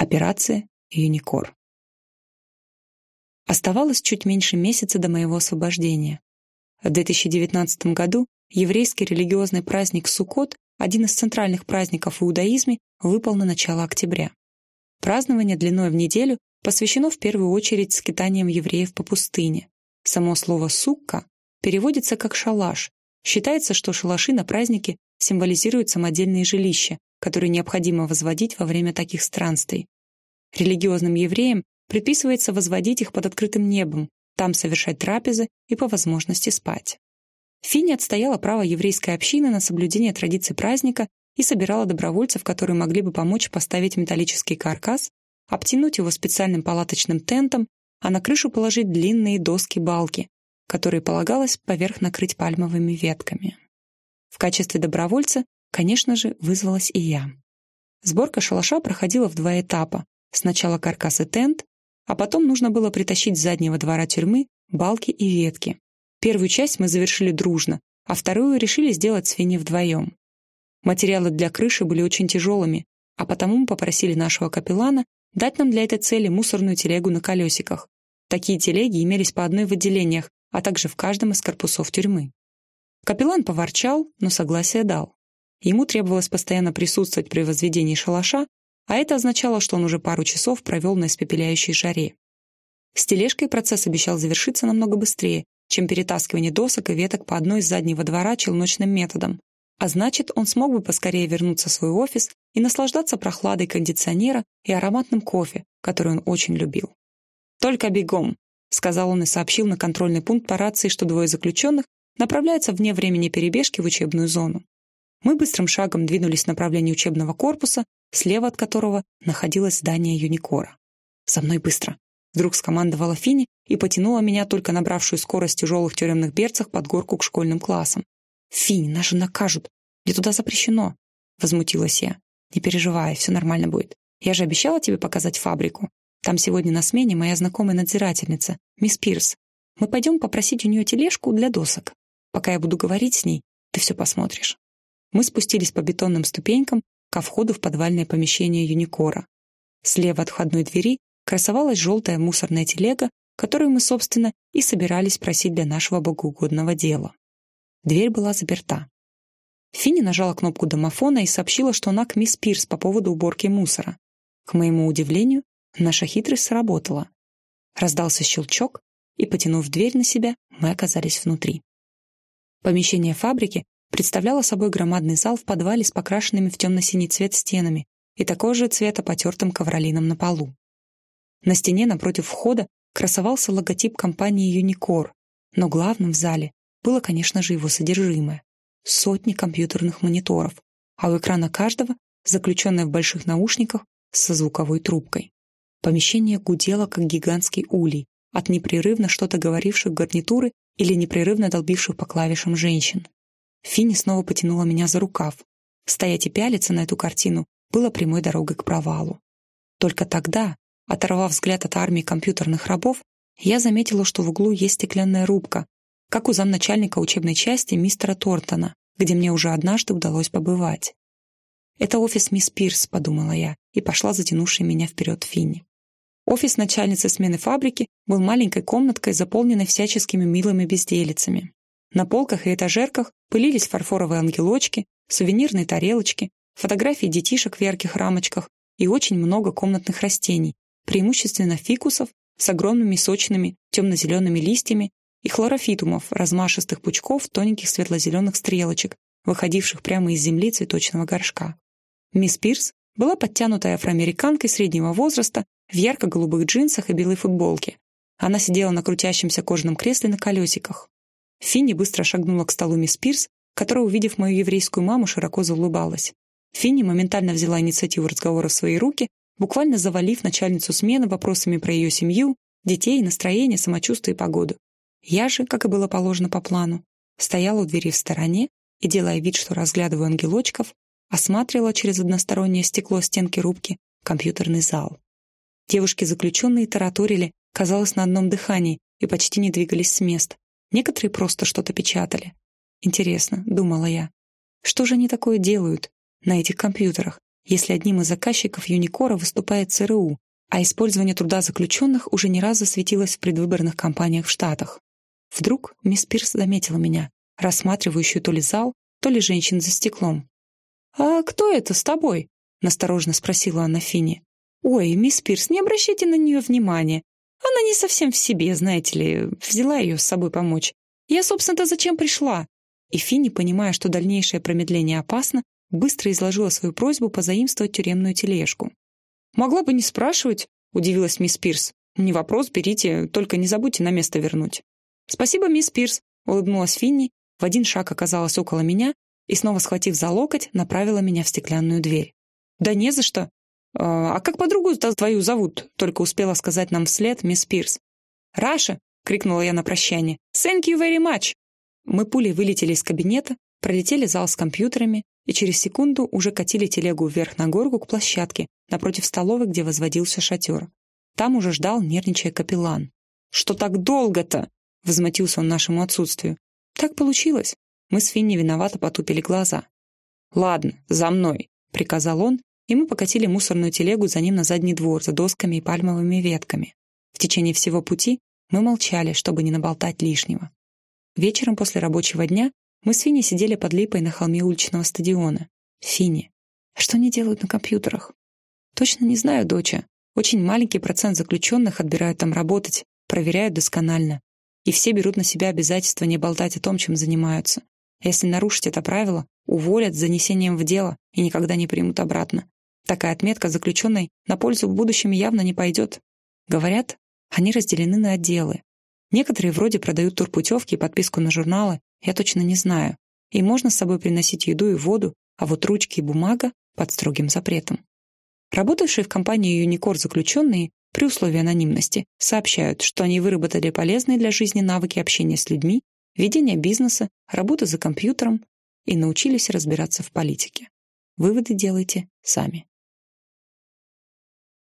Операция «Юникор». Оставалось чуть меньше месяца до моего освобождения. В 2019 году еврейский религиозный праздник Суккот, один из центральных праздников в иудаизме, выпал на начало октября. Празднование длиной в неделю посвящено в первую очередь скитаниям евреев по пустыне. Само слово «сукка» переводится как «шалаш». Считается, что шалаши на празднике символизируют самодельные жилища, которые необходимо возводить во время таких странствий. Религиозным евреям предписывается возводить их под открытым небом, там совершать трапезы и по возможности спать. Финни отстояла право еврейской общины на соблюдение традиций праздника и собирала добровольцев, которые могли бы помочь поставить металлический каркас, обтянуть его специальным палаточным тентом, а на крышу положить длинные доски-балки, которые полагалось поверх накрыть пальмовыми ветками. В качестве добровольца, конечно же, вызвалась и я. Сборка шалаша проходила в два этапа. Сначала каркас и тент, а потом нужно было притащить с заднего двора тюрьмы балки и ветки. Первую часть мы завершили дружно, а вторую решили сделать с Финни вдвоем. Материалы для крыши были очень тяжелыми, а потому мы попросили нашего капеллана дать нам для этой цели мусорную телегу на колесиках. Такие телеги имелись по одной в отделениях, а также в каждом из корпусов тюрьмы. Капеллан поворчал, но согласие дал. Ему требовалось постоянно присутствовать при возведении шалаша, а это означало, что он уже пару часов провел на испепеляющей жаре. С тележкой процесс обещал завершиться намного быстрее, чем перетаскивание досок и веток по одной из заднего двора челночным методом. А значит, он смог бы поскорее вернуться в свой офис и наслаждаться прохладой кондиционера и ароматным кофе, который он очень любил. «Только бегом», — сказал он и сообщил на контрольный пункт по рации, что двое заключенных направляются вне времени перебежки в учебную зону. Мы быстрым шагом двинулись в направлении учебного корпуса, слева от которого находилось здание Юникора. «За мной быстро!» Вдруг скомандовала Фини и потянула меня, только набравшую скорость тяжелых тюремных берцах, под горку к школьным классам. «Фини, нас же накажут! Мне туда запрещено!» Возмутилась я. «Не переживай, все нормально будет. Я же обещала тебе показать фабрику. Там сегодня на смене моя знакомая надзирательница, мисс Пирс. Мы пойдем попросить у нее тележку для досок. Пока я буду говорить с ней, ты все посмотришь. Мы спустились по бетонным ступенькам ко входу в подвальное помещение Юникора. Слева от входной двери красовалась желтая мусорная телега, которую мы, собственно, и собирались просить для нашего богоугодного дела. Дверь была заперта. Финни нажала кнопку домофона и сообщила, что она к мисс Пирс по поводу уборки мусора. К моему удивлению, наша хитрость сработала. Раздался щелчок, и, потянув дверь на себя, мы оказались внутри. Помещение фабрики представляло собой громадный зал в подвале с покрашенными в темно-синий цвет стенами и такого же цвета потертым ковролином на полу. На стене напротив входа красовался логотип компании «Юникор», но главным в зале было, конечно же, его содержимое. Сотни компьютерных мониторов, а у экрана каждого заключенная в больших наушниках со звуковой трубкой. Помещение гудело, как гигантский улей, от непрерывно что-то говоривших гарнитуры или непрерывно долбивших по клавишам женщин. Финни снова потянула меня за рукав. Стоять и пялиться на эту картину было прямой дорогой к провалу. Только тогда, оторвав взгляд от армии компьютерных рабов, я заметила, что в углу есть стеклянная рубка, как у замначальника учебной части мистера Тортона, где мне уже однажды удалось побывать. «Это офис мисс Пирс», — подумала я, и пошла затянувшей меня вперед Финни. Офис начальницы смены фабрики был маленькой комнаткой, заполненной всяческими милыми безделицами. На полках и этажерках пылились фарфоровые ангелочки, сувенирные тарелочки, фотографии детишек в ярких рамочках и очень много комнатных растений, преимущественно фикусов с огромными сочными темно-зелеными листьями и хлорофитумов, размашистых пучков тоненьких светло-зеленых стрелочек, выходивших прямо из земли цветочного горшка. Мисс Пирс была подтянутой афроамериканкой среднего возраста в ярко-голубых джинсах и белой футболке. Она сидела на крутящемся кожаном кресле на колесиках. Финни быстро шагнула к столу мисс Пирс, которая, увидев мою еврейскую маму, широко заулыбалась. Финни моментально взяла инициативу разговора в свои руки, буквально завалив начальницу смены вопросами про ее семью, детей, настроение, самочувствие и погоду. Я же, как и было положено по плану, стояла у двери в стороне и, делая вид, что разглядываю ангелочков, осматривала через одностороннее стекло стенки рубки компьютерный зал. Девушки-заключенные тараторили, казалось, на одном дыхании и почти не двигались с места. Некоторые просто что-то печатали. Интересно, думала я, что же они такое делают на этих компьютерах, если одним из заказчиков Юникора выступает ЦРУ, а использование труда заключенных уже не раз засветилось в предвыборных кампаниях в Штатах. Вдруг мисс Пирс заметила меня, рассматривающую то ли зал, то ли женщин за стеклом. «А кто это с тобой?» — насторожно спросила она Финни. «Ой, мисс Пирс, не обращайте на нее внимания. Она не совсем в себе, знаете ли, взяла ее с собой помочь. Я, собственно-то, зачем пришла?» И Финни, понимая, что дальнейшее промедление опасно, быстро изложила свою просьбу позаимствовать тюремную тележку. «Могла бы не спрашивать», — удивилась мисс Пирс. «Не вопрос, берите, только не забудьте на место вернуть». «Спасибо, мисс Пирс», — улыбнулась Финни, в один шаг оказалась около меня и, снова схватив за локоть, направила меня в стеклянную дверь. «Да не за что. А, а как подругу твою зовут?» — только успела сказать нам вслед мисс Пирс. «Раша!» — крикнула я на прощание. «Thank you very much!» Мы пулей вылетели из кабинета, пролетели зал с компьютерами и через секунду уже катили телегу вверх на горку к площадке, напротив столовой, где возводился шатер. Там уже ждал, нервничая капеллан. «Что так долго-то?» — возмутился он нашему отсутствию. «Так получилось». Мы с Финни виновато потупили глаза. «Ладно, за мной», — приказал он, и мы покатили мусорную телегу за ним на задний двор за досками и пальмовыми ветками. В течение всего пути мы молчали, чтобы не наболтать лишнего. Вечером после рабочего дня мы с Финни сидели под липой на холме уличного стадиона. Финни. А что они делают на компьютерах? Точно не знаю, доча. Очень маленький процент заключенных отбирают там работать, проверяют досконально. И все берут на себя обязательство не болтать о том, чем занимаются. А если нарушить это правило, уволят с занесением в дело и никогда не примут обратно. Такая отметка заключенной на пользу в будущем явно не пойдет. Говорят, они разделены на отделы. Некоторые вроде продают турпутевки и подписку на журналы, я точно не знаю. И можно с собой приносить еду и воду, а вот ручки и бумага под строгим запретом. Работавшие в компании Юникор заключенные при условии анонимности сообщают, что они выработали полезные для жизни навыки общения с людьми, ведения бизнеса, работы за компьютером и научились разбираться в политике. Выводы делайте сами.